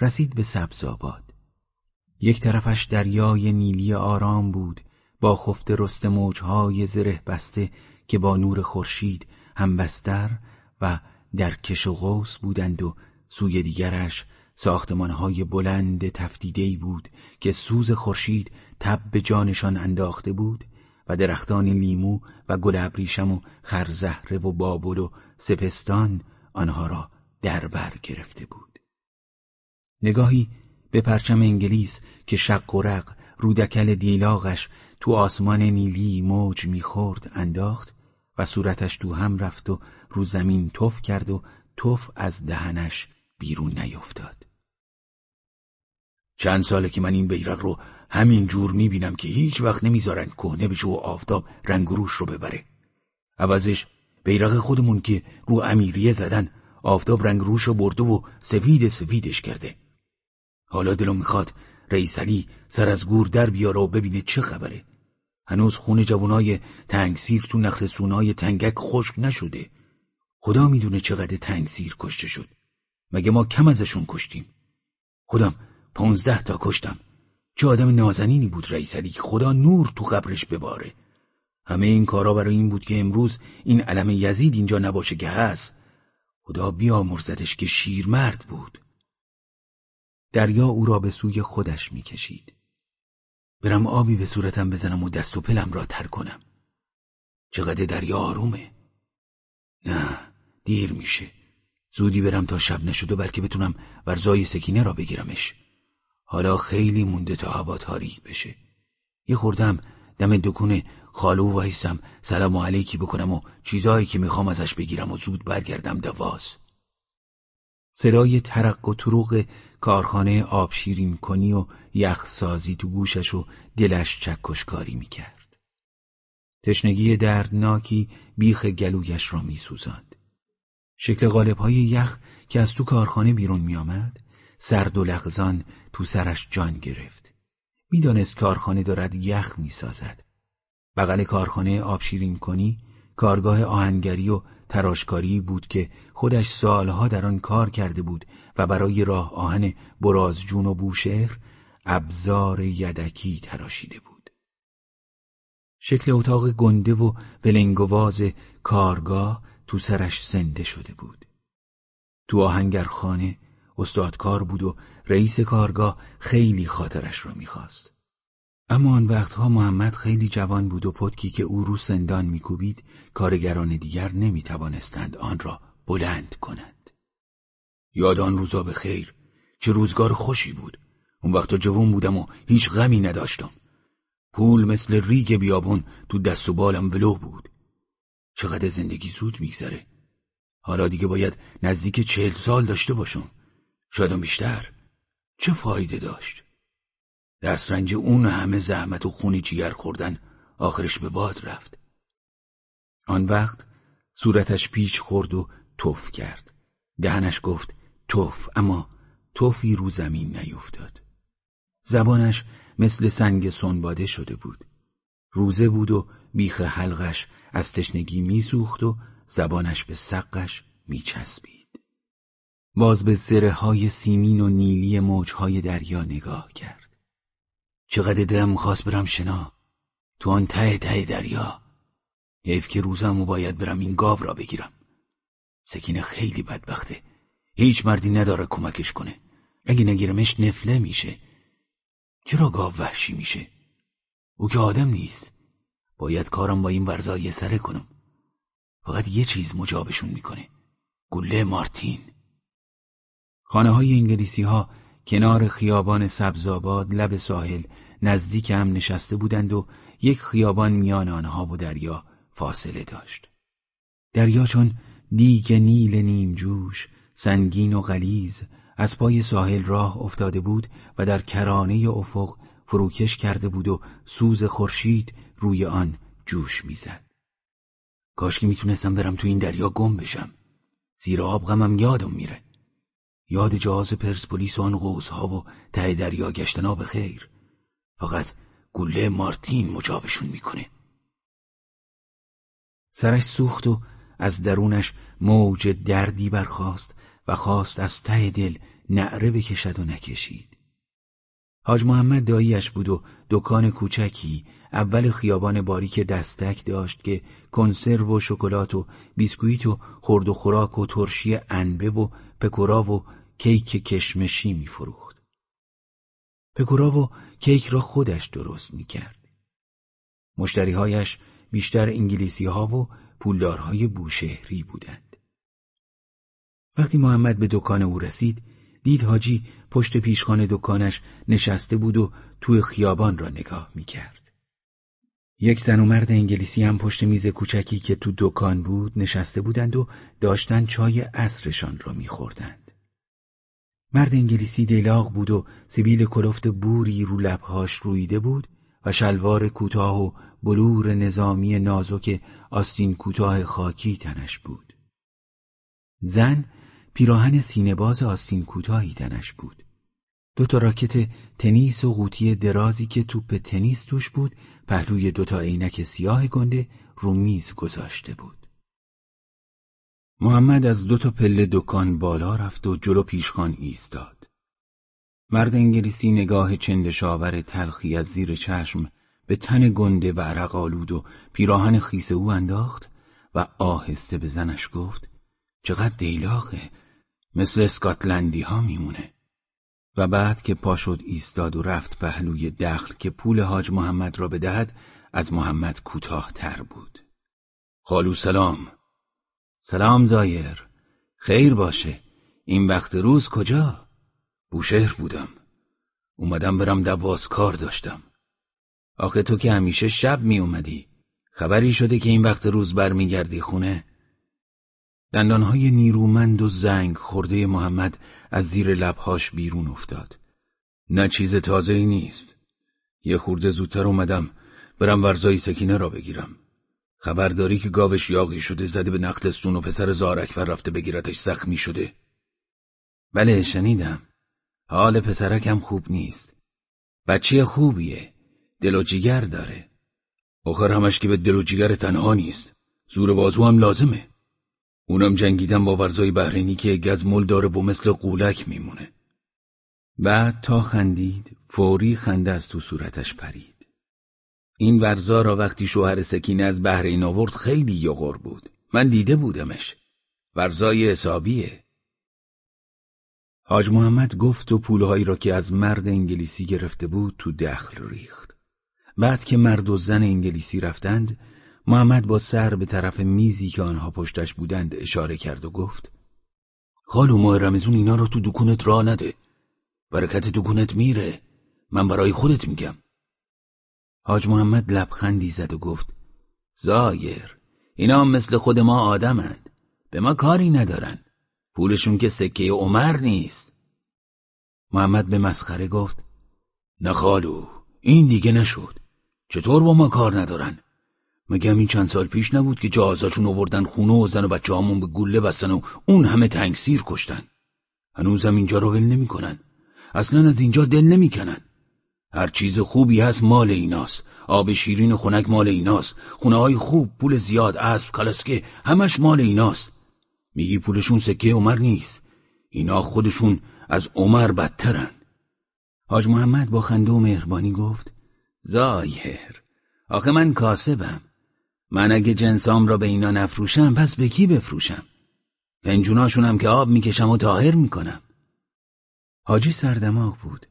رسید به سبزآباد یک طرفش دریای نیلی آرام بود با خفته رست موجهای زره بسته که با نور خورشید همبستر و در کش و قوس بودند و سوی دیگرش ساختمانهای بلند تفتیدهی بود که سوز خورشید تب به جانشان انداخته بود و درختان لیمو و گل ابریشم و خرزهره و بابل و سپستان آنها را در بر گرفته بود. نگاهی به پرچم انگلیس که شق و رق رودکل دیلاغش تو آسمان نیلی موج می‌خورد انداخت و صورتش تو هم رفت و رو زمین تف کرد و تف از دهنش بیرون نیفتاد. چند ساله که من این بیرق رو همین جور می‌بینم که هیچ وقت نمی‌ذارن کهنه بشه و آفتاب رنگروش رو ببره. عوضش بیرق خودمون که رو امیریه زدن آفتاب رنگ روش رو برده و سفید سفیدش کرده. حالا دلم می‌خواد رئیس علی سر از گور در بیاره و ببینه چه خبره. هنوز خون جوانای تنگسیر تو نخل سونای تنگک خشک نشده. خدا می‌دونه چقدر تنگسیر کشته شد. مگه ما کم ازشون کشتیم؟ خودم پانزده تا کشتم. چه آدم نازنینی بود رئیس علی خدا نور تو قبرش بباره. همه این کارا برای این بود که امروز این علم یزید اینجا نباشه که هست. خدا بیامرزدش که شیرمرد بود. دریا او را به سوی خودش می‌کشید. برم آبی به صورتم بزنم و دست و پلم را تر کنم. چقدر دریا آرومه. نه دیر میشه. زودی برم تا شب نشده بلکه بتونم ورزای سکینه را بگیرمش. حالا خیلی مونده تا هوا تاریک بشه. یه خوردم دم دکون خالو وایسم سلام علیکی بکنم و چیزایی که می‌خوام ازش بگیرم و زود برگردم دواز. صدای ترق و تروق کارخانه آب شیرین کنی و یخسازی تو گوشش و دلش چکشکاری می‌کرد. تشنگی دردناکی بیخ گلویش را میسوزاند. شکل غالب های یخ که از تو کارخانه بیرون میآمد سرد و لغزان تو سرش جان گرفت. می‌دانست کارخانه دارد یخ می‌سازد. بغل کارخانه آب شیرین کنی کارگاه آهنگری و تراشکاری بود که خودش سالها در آن کار کرده بود و برای راه آهن برازجون و بوشهر ابزار یدکی تراشیده بود. شکل اتاق گنده و ولنگواز کارگاه تو سرش زنده شده بود. تو آهنگرخانه استادکار بود و رئیس کارگاه خیلی خاطرش را می‌خواست. اما آن وقتها محمد خیلی جوان بود و پتکی که او رو سندان میکوبید کارگران دیگر نمی‌توانستند آن را بلند کنند. یاد آن روزا به خیر چه روزگار خوشی بود. اون وقتا جوان بودم و هیچ غمی نداشتم. پول مثل ریگ بیابون تو دست و بالم ولو بود. چقدر زندگی زود میگذره. حالا دیگه باید نزدیک چهل سال داشته باشم. شاید بیشتر. چه فایده داشت؟ دسترنج اون همه زحمت و خونی جیگر خوردن آخرش به باد رفت. آن وقت صورتش پیچ خورد و توف کرد. دهنش گفت توف. اما توفی رو زمین نیفتاد. زبانش مثل سنگ سنباده شده بود. روزه بود و بیخ حلقش از تشنگی میسوخت و زبانش به سقش میچسبید. باز به زره های سیمین و نیلی موجهای دریا نگاه کرد. چقدر دلم می‌خواست برم شنا؟ تو آن ته ته دریا. حیف که روزمو باید برم این گاو را بگیرم. سکینه خیلی بدبخته. هیچ مردی نداره کمکش کنه. اگه نگیرمش نفله میشه. چرا گاو وحشی میشه؟ او که آدم نیست. باید کارم با این ورزایی سره کنم. فقط یه چیز مجابشون می‌کنه. گله مارتین. خانه های انگلیسی ها کنار خیابان سبزآباد لب ساحل نزدیک هم نشسته بودند و یک خیابان میان آنها و دریا فاصله داشت. دریا چون دیگ نیل نیم جوش، سنگین و غلیز از پای ساحل راه افتاده بود و در کرانه افق فروکش کرده بود و سوز خورشید روی آن جوش می‌زد. کاش که می‌تونستم برم تو این دریا گم بشم. زیر آب غمم یادم میره. یاد جهاز پرسپولیس و آن قوزها و ته دریا گشتنا به خیر. فقط گله مارتین مجابشون می‌کنه. سرش سوخت و از درونش موج دردی برخاست و خواست از ته دل نعره بکشد و نکشید. حاج محمد داییش بود و دکان کوچکی اول خیابان باریک دستک داشت که کنسرو و شکلات و بیسکویت و خورد و خوراک و ترشی انبه و پکورا و کیک کشمشی میفروخت. پکورا و کیک را خودش درست می‌کرد. مشتریهایش بیشتر انگلیسی ها و پولدارهای بوشهری بودند. وقتی محمد به دکان او رسید دید حاجی پشت پیشخان دکانش نشسته بود و توی خیابان را نگاه می‌کرد. یک زن و مرد انگلیسی هم پشت میز کوچکی که تو دکان بود نشسته بودند و داشتن چای عصرشان را میخوردند. مرد انگلیسی دیلاغ بود و سبیل کلفت بوری رو لبهاش رویده بود و شلوار کوتاه و بلور نظامی نازک آستین کوتاه خاکی تنش بود. زن پیراهن سینهباز آستین کوتاهی تنش بود. دو تا راکت تنیس و قوطی درازی که توپ تنیس توش بود پهلوی دو تا عینک سیاه گنده رو میز گذاشته بود. محمد از دو تا پله دکان بالا رفت و جلو پیشخان ایستاد. مرد انگلیسی نگاه چندشاور تلخی از زیر چشم به تن گنده و عرق آلود و پیراهن خیس او انداخت و آهسته به زنش گفت چقدر دیلاغه مثل اسکاتلندی ها میمونه و بعد که پا شد ایستاد و رفت پهلوی دخل که پول حاج محمد را بدهد از محمد کوتاه تر بود. خالو سلام. سلام زایر. خیر باشه. این وقت روز کجا؟ بوشهر بودم. اومدم برم دواز کار داشتم. آخه تو که همیشه شب می اومدی خبری شده که این وقت روز برمیگردی خونه؟ دندانهای نیرومند و زنگ خورده محمد از زیر لبهاش بیرون افتاد. نه چیز تازه ای نیست. یه خورده زودتر اومدم برم ورزای سکینه را بگیرم. خبرداری که گاوش یاقی شده زده به نختستون و پسر زارک و رفته بگیرتش زخمی شده. بله شنیدم. حال پسرکم خوب نیست. بچه خوبیه. دل و جیگر داره. آخر همش که به دل و جیگر تنها نیست. زور بازو هم لازمه. اونم جنگیدن با ورزای بحرینی که گزمول داره و مثل قولک میمونه. بعد تا خندید فوری خنده از تو صورتش پرید. این ورزا را وقتی شوهر سکینه از بحرین آورد خیلی یغور بود. من دیده بودمش. ورزای حسابیه. حاج محمد گفت و پولهایی را که از مرد انگلیسی گرفته بود تو دخل ریخت. بعد که مرد و زن انگلیسی رفتند محمد با سر به طرف میزی که آنها پشتش بودند اشاره کرد و گفت خالو ماه رمزون اینا رو تو دکونت را نده. برکت دکونت میره. من برای خودت میگم. حاج محمد لبخندی زد و گفت زایر اینا مثل خود ما آدمند. به ما کاری ندارن. پولشون که سکه عمر نیست. محمد به مسخره گفت نه خالو این دیگه نشد. چطور با ما کار ندارن؟ مگه همین چند سال پیش نبود که جهازاشون آوردن خونه و زن و بچه همون به گله بستن و اون همه تنگسیر کشتن؟ هنوزم اینجا رو ول نمی‌کنن. اصلا از اینجا دل نمی‌کنن. هر چیز خوبی هست مال ایناست. آب شیرین خنک مال ایناست. خونه های خوب پول زیاد اسب کالسکه همش مال ایناست. میگی پولشون سکه عمر نیست. اینا خودشون از عمر بدترن. حاج محمد با خنده و مهربانی گفت زایر آخه من کاسبم. من اگه جنسام را به اینا نفروشم پس به کی بفروشم؟ پنجوناشونم که آب می‌کشم و تاهر می‌کنم. حاجی سردماغ بود.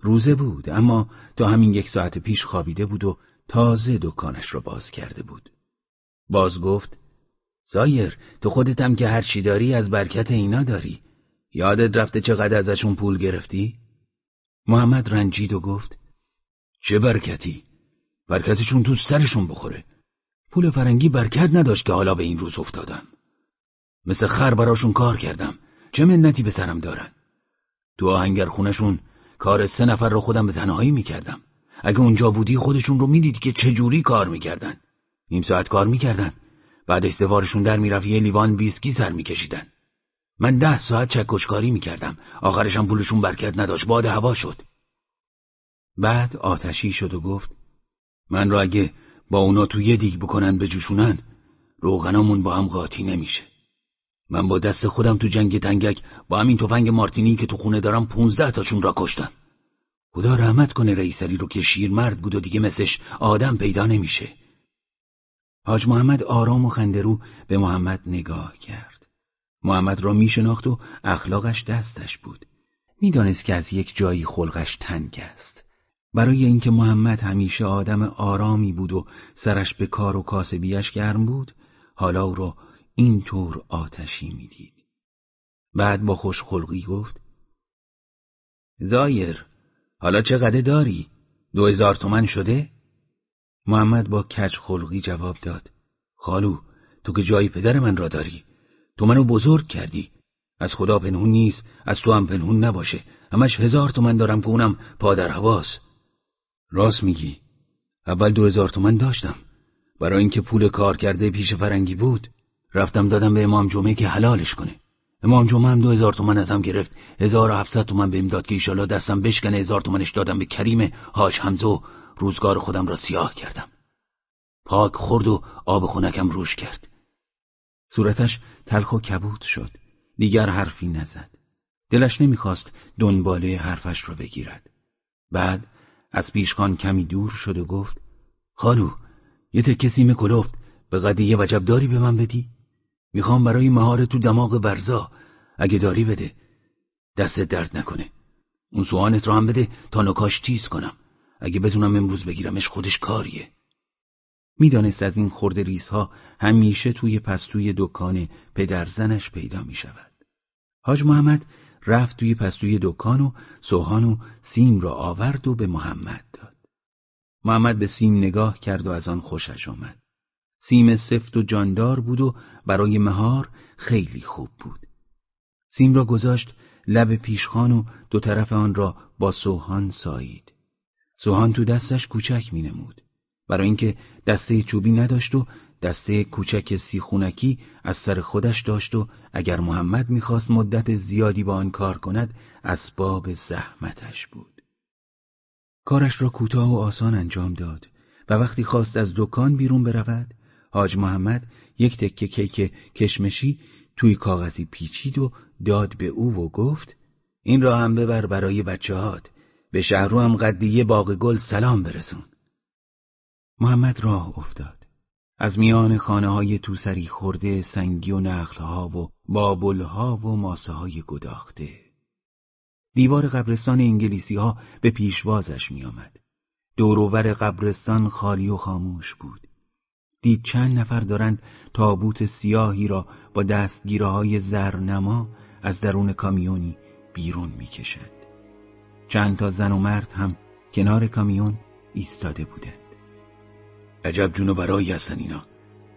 روزه بود اما تا همین یک ساعت پیش خوابیده بود و تازه دکانش را باز کرده بود. باز گفت زایر تو خودتم که هر چی داری از برکت اینا داری. یادت رفته چقدر ازشون پول گرفتی؟ محمد رنجید و گفت چه برکتی؟ برکتشون تو سرشون بخوره. پول فرنگی برکت نداشت که حالا به این روز افتادم. مثل خر براشون کار کردم. چه منتی به سرم دارن؟ تو آهنگر خونشون کار سه نفر رو خودم به تنهایی می‌کردم. اگه اونجا بودی خودشون رو می‌دید که چجوری کار می‌کردن. نیم ساعت کار می‌کردن. بعد استوارشون در می‌رفت یه لیوان ویسکی سر میکشیدن. من ده ساعت چکشکاری می‌کردم. آخرشم پولشون برکت نداشت. باد هوا شد. بعد آتشی شد و گفت من را اگه با اونا تو یه دیگ بکنن به جوشونن روغنامون با هم قاطی نمیشه. من با دست خودم تو جنگ تنگک با همین تفنگ مارتینی که تو خونه دارم پونزده تاشون را کشتم. خدا رحمت کنه رئیسری رو که شیر مرد بود و دیگه مثلش آدم پیدا نمیشه. حاج محمد آرام و خندرو به محمد نگاه کرد. محمد را میشناخت و اخلاقش دستش بود. می‌دانست که از یک جایی خلقش تنگ است. برای اینکه محمد همیشه آدم آرامی بود و سرش به کار و کاسبیش گرم بود حالا او را اینطور آتشی می‌دید بعد با خوشخلقی گفت زایر حالا چقدر داری؟ دو هزار تومن شده؟ محمد با کج خلقی جواب داد خالو تو که جای پدر من را داری تو منو بزرگ کردی از خدا پنهون نیست از تو هم پنهون نباشه همش هزار تومن دارم که اونم پادر حواس راست میگی. اول دو هزار تومن داشتم. برای اینکه پول کار کرده پیش فرنگی بود رفتم دادم به امام جمعه که حلالش کنه. امام جمعه هم دو هزار تومن ازم گرفت. هزار و هفتصد تومن بهم داد که ایشالا دستم بشکنه هزار تومنش دادم به کریم حاج حمزه روزگار خودم را سیاه کردم. پاک خورد و آب خونکم روش کرد. صورتش تلخ و کبود شد. دیگر حرفی نزد. دلش نمی‌خواست دنباله حرفش را بگیرد. بعد از پیشخان کمی دور شد و گفت خالو یه تکه سیم به قدیه وجب داری به من بدی؟ می‌خوام برای مهار تو دماغ ورزا اگه داری بده دست درد نکنه اون سوانت رو هم بده تا نکاش تیز کنم اگه بدونم امروز بگیرمش خودش کاریه می‌دانست از این خورد ریزها همیشه توی پستوی دکان پدرزنش پیدا می شود. حاج محمد رفت توی پستوی دکان و سوهان و سیم را آورد و به محمد داد. محمد به سیم نگاه کرد و از آن خوشش آمد. سیم سفت و جاندار بود و برای مهار خیلی خوب بود. سیم را گذاشت لب پیشخان و دو طرف آن را با سوهان سایید. سوهان تو دستش کوچک می نمود. برای اینکه دسته چوبی نداشت و دسته کوچک سیخونکی از سر خودش داشت و اگر محمد می‌خواست مدت زیادی با آن کار کند اسباب زحمتش بود. کارش را کوتاه و آسان انجام داد و وقتی خواست از دکان بیرون برود حاج محمد یک تکه کیک کشمشی توی کاغذی پیچید و داد به او و گفت این را هم ببر برای بچه هات به شهرو هم قدیه باغ گل سلام برسون محمد راه افتاد از میان خانه های توسری خورده سنگی و نخلها و بابلها و ماسه های گداخته دیوار قبرستان انگلیسی ها به پیشوازش می آمد. دوروور قبرستان خالی و خاموش بود دید چند نفر دارند تابوت سیاهی را با دستگیره های زرنما از درون کامیونی بیرون می‌کشند. چند تا زن و مرد هم کنار کامیون ایستاده بودند. عجب جون و برایی هستن اینا.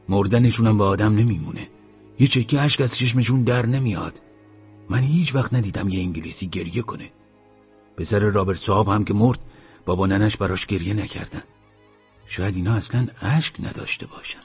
مردنشونم به آدم نمیمونه. یه چکه عشق از چشمشون در نمیاد. من هیچ وقت ندیدم یه انگلیسی گریه کنه. پسر رابرت صاحب هم که مرد بابا ننش براش گریه نکردن. شاید اینا اصلا اشک نداشته باشن